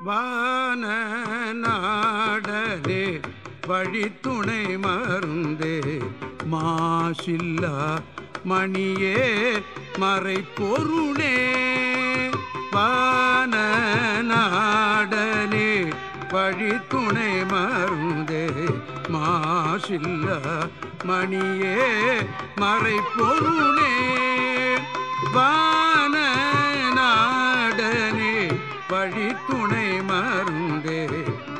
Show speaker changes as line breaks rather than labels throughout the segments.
வான நாடனே வழித்துணை மருந்தே. மாசில்லா மணியே மறை பொருளே. வான நாடனே வழித்துணை மருந்தே. மாசில்லா மணியே மறை பொருளே. வான வழித்துணை மருந்தே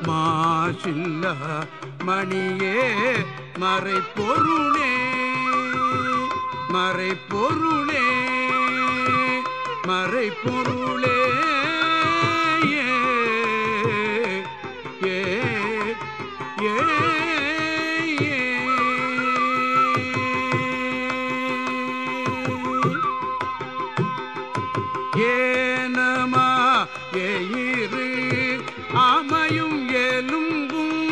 மாசில்லா மணியே மறை பொருளே மறை பொருளே மறை பொருளே ஏ. ஏ ஏனமா எயிறு ஆமையும் எலும்பும்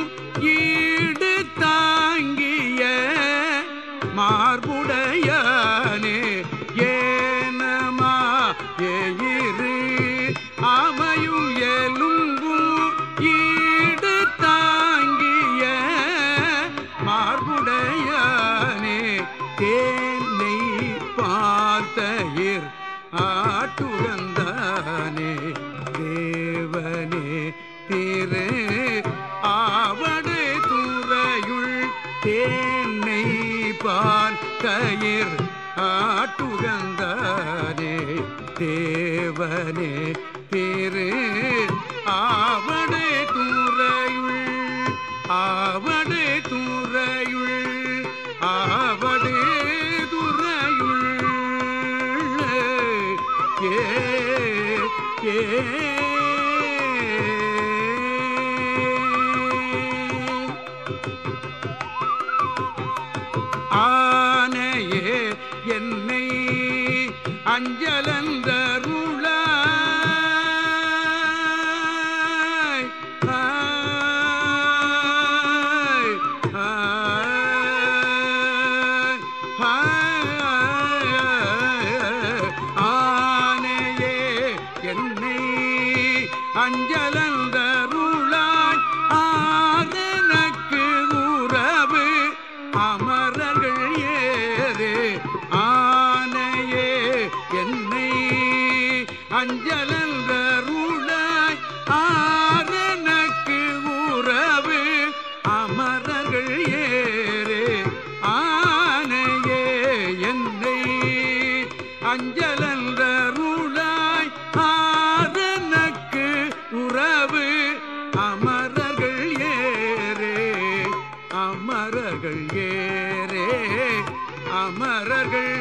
ஈடு தாங்கிய மார்புடையானே ஏனமா? எயிறு ஆமையும் எலும்பும் ஈடு தாங்கிய மார்புடையானே தேனை பார்த்தயிர் தானே தேவனே திரு ஆவடு துறையுள் தேனை பால் கயிர் ஆட்டுகந்தானே தேவனே திரு ஆவடு துறையுள் ஆவடு துறையுள் ஆவடு துறையுள் ஏ அஞ்சலந்தருளாய். ஆய், ஆய், ஆய், ஆனையே என்னை அஞ்சலன்றருளாய் ஆரனக்கு உறவு அமரர்கள் ஏறே ஆனையே என்னை. அஞ்சலன்றருளாய் ஆரனக்கு உறவு அமரர்கள் ஏறே அமரர்கள் ஏறே அமரர்கள்